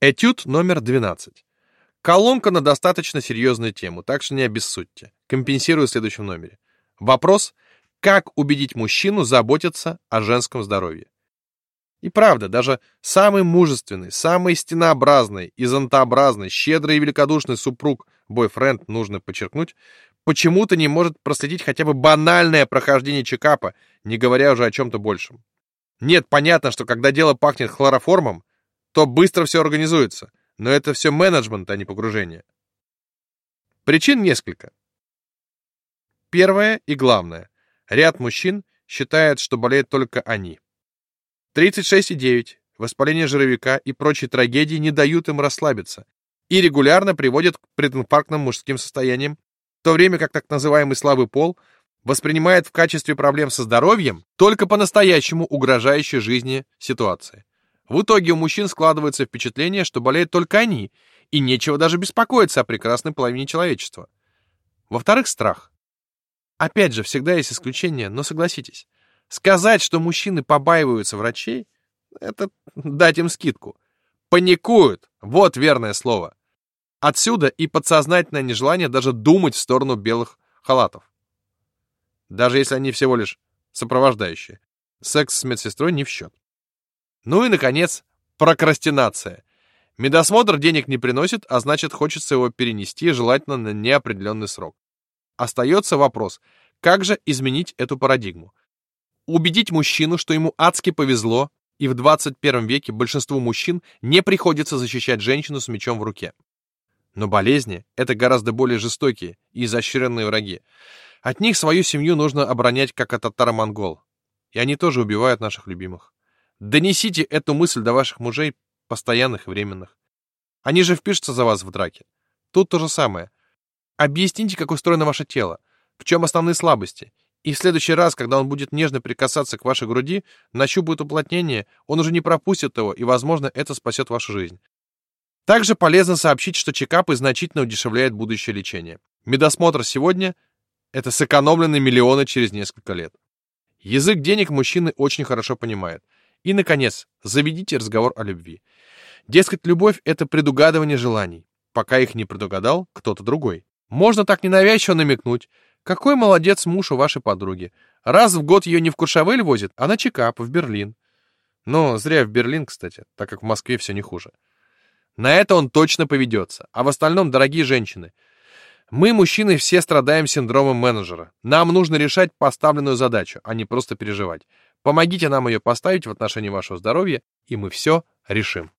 Этюд номер 12. Колонка на достаточно серьезную тему, так что не обессудьте. Компенсирую в следующем номере. Вопрос «Как убедить мужчину заботиться о женском здоровье?» И правда, даже самый мужественный, самый стенообразный, изонтообразный, щедрый и великодушный супруг, бойфренд, нужно подчеркнуть, почему-то не может проследить хотя бы банальное прохождение чекапа, не говоря уже о чем-то большем. Нет, понятно, что когда дело пахнет хлороформом, то быстро все организуется, но это все менеджмент, а не погружение. Причин несколько. Первое и главное. Ряд мужчин считает, что болеют только они. 36,9, воспаление жировика и прочие трагедии не дают им расслабиться и регулярно приводят к прединфарктным мужским состояниям, в то время как так называемый слабый пол воспринимает в качестве проблем со здоровьем только по-настоящему угрожающей жизни ситуации. В итоге у мужчин складывается впечатление, что болеют только они, и нечего даже беспокоиться о прекрасной половине человечества. Во-вторых, страх. Опять же, всегда есть исключения, но согласитесь, сказать, что мужчины побаиваются врачей, это дать им скидку. Паникуют, вот верное слово. Отсюда и подсознательное нежелание даже думать в сторону белых халатов даже если они всего лишь сопровождающие. Секс с медсестрой не в счет. Ну и, наконец, прокрастинация. Медосмотр денег не приносит, а значит, хочется его перенести, желательно на неопределенный срок. Остается вопрос, как же изменить эту парадигму? Убедить мужчину, что ему адски повезло, и в 21 веке большинству мужчин не приходится защищать женщину с мечом в руке. Но болезни — это гораздо более жестокие и изощренные враги. От них свою семью нужно оборонять, как от татаро-монгол. И они тоже убивают наших любимых. Донесите эту мысль до ваших мужей, постоянных и временных. Они же впишутся за вас в драке. Тут то же самое. Объясните, как устроено ваше тело, в чем основные слабости. И в следующий раз, когда он будет нежно прикасаться к вашей груди, нащупает уплотнение, он уже не пропустит его, и, возможно, это спасет вашу жизнь. Также полезно сообщить, что чекапы значительно удешевляют будущее лечение. Медосмотр сегодня — это сэкономленные миллионы через несколько лет. Язык денег мужчины очень хорошо понимают. И, наконец, заведите разговор о любви. Дескать, любовь — это предугадывание желаний, пока их не предугадал кто-то другой. Можно так ненавязчиво намекнуть. Какой молодец муж у вашей подруги. Раз в год ее не в Куршавель возит, а на чекап, в Берлин. Но зря в Берлин, кстати, так как в Москве все не хуже. На это он точно поведется. А в остальном, дорогие женщины — мы, мужчины, все страдаем синдромом менеджера. Нам нужно решать поставленную задачу, а не просто переживать. Помогите нам ее поставить в отношении вашего здоровья, и мы все решим.